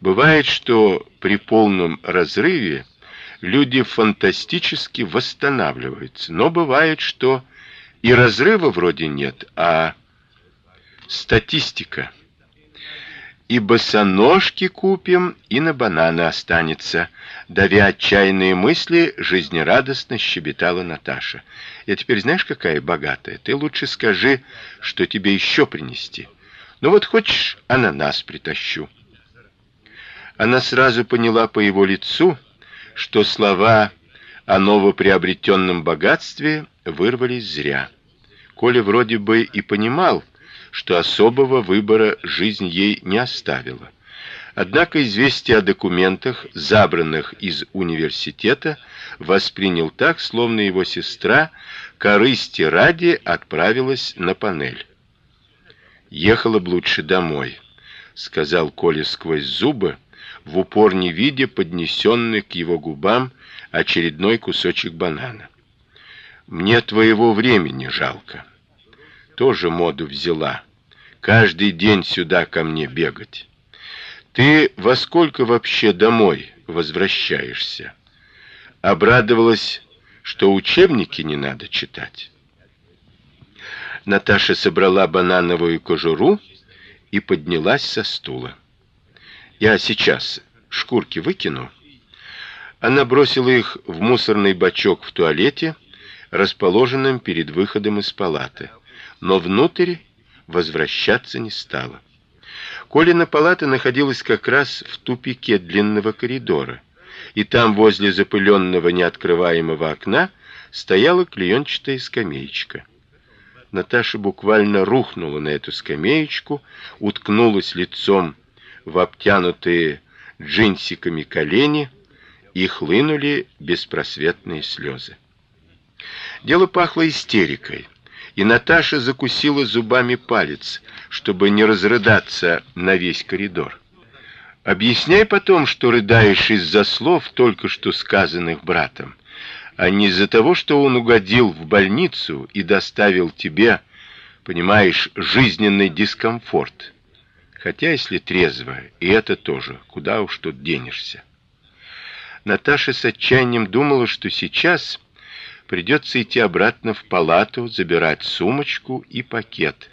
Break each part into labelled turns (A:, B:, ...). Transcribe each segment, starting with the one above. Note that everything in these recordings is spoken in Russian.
A: Бывает, что при полном разрыве люди фантастически восстанавливаются, но бывает, что и разрыва вроде нет, а статистика. И босоножки купим, и на бананы останется. Давя отчаянные мысли, жизнерадостно щебетала Наташа. Я теперь знаешь, какая богатая. Ты лучше скажи, что тебе еще принести. Ну вот хочешь, ананас притащу. Она сразу поняла по его лицу, что слова о новоприобретенном богатстве вырвались зря. Коля вроде бы и понимал, что особого выбора жизнь ей не оставила. Однако известие о документах, забранных из университета, воспринял так, словно его сестра корысти ради отправилась на панель. Ехала бы лучше домой, сказал Коля сквозь зубы, в упор не видя поднесенный к его губам очередной кусочек банана. Мне твоего времени жалко. Тоже моду взяла. Каждый день сюда ко мне бегать. Ты во сколько вообще домой возвращаешься? Обрадовалась, что учебники не надо читать. Наташа собрала банановую кожуру и поднялась со стула. Я сейчас шкурки выкину. Она бросила их в мусорный бачок в туалете, расположенном перед выходом из палаты, но внутрь возвращаться не стала. Колина палата находилась как раз в тупике длинного коридора, и там возле запыленного неоткрываемого окна стояла клеенчатая скамеечка. Наташа буквально рухнула на эту скамеечку, уткнулась лицом в обтянутые джинсиками колени, и хлынули беспросветные слезы. Дело пахло истерикой и Наташа закусила зубами палец, чтобы не разрыдаться на весь коридор. Объясняй потом, что рыдаешь из-за слов, только что сказанных братом, а не из-за того, что он угодил в больницу и доставил тебе, понимаешь, жизненный дискомфорт. Хотя, если трезво, и это тоже, куда уж тут денешься. Наташа с отчаянием думала, что сейчас придется идти обратно в палату, забирать сумочку и пакет.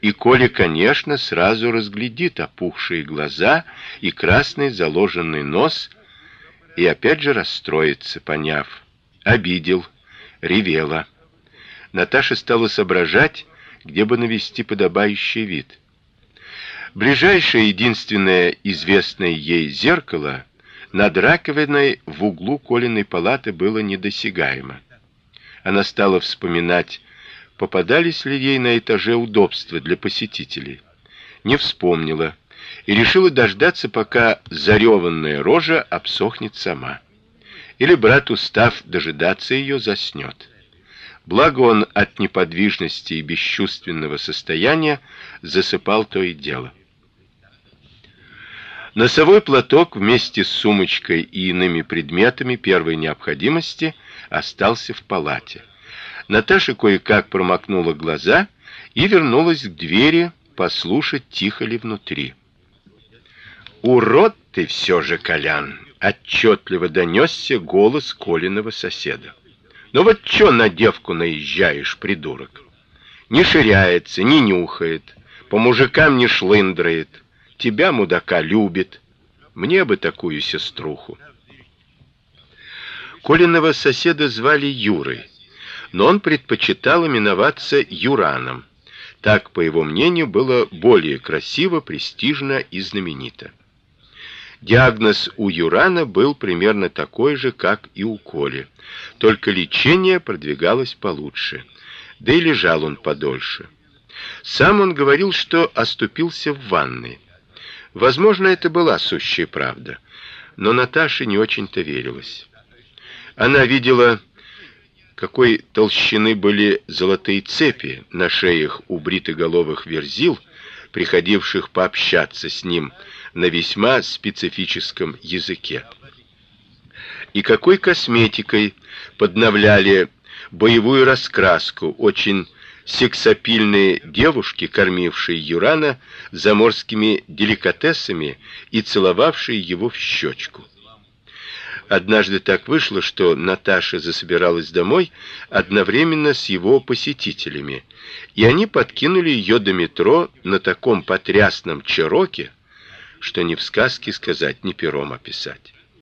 A: И Коля, конечно, сразу разглядит опухшие глаза и красный заложенный нос, и опять же расстроится, поняв. Обидел, ревела. Наташа стала соображать, где бы навести подобающий вид. Ближайшее единственное известное ей зеркало над раковиной в углу Колиной палаты было недосягаемо. Она стала вспоминать, попадались ли ей на этаже удобства для посетителей. Не вспомнила и решила дождаться, пока зареванная рожа обсохнет сама. Или брат, устав дожидаться ее, заснет. Благо он от неподвижности и бесчувственного состояния засыпал то и дело. Носовой платок вместе с сумочкой и иными предметами первой необходимости остался в палате. Наташа кое-как промокнула глаза и вернулась к двери послушать, тихо ли внутри. Урод ты все же, Колян, отчетливо донесся голос Колиного соседа. Ну вот что на девку наезжаешь, придурок? Не ширяется, не нюхает, по мужикам не шлындрает тебя, мудака, любит. Мне бы такую сеструху. Колиного соседа звали Юрой, но он предпочитал именоваться Юраном. Так, по его мнению, было более красиво, престижно и знаменито. Диагноз у Юрана был примерно такой же, как и у Коли, только лечение продвигалось получше. Да и лежал он подольше. Сам он говорил, что оступился в ванной. Возможно, это была сущая правда, но Наташе не очень-то верилось. Она видела, какой толщины были золотые цепи на шеях у бритоголовых верзил, приходивших пообщаться с ним на весьма специфическом языке. И какой косметикой подновляли боевую раскраску очень сексапильные девушки, кормившие Юрана заморскими деликатесами и целовавшие его в щечку. Однажды так вышло, что Наташа засобиралась домой одновременно с его посетителями, и они подкинули ее до метро на таком потрясном чероке, что ни в сказке сказать, ни пером описать.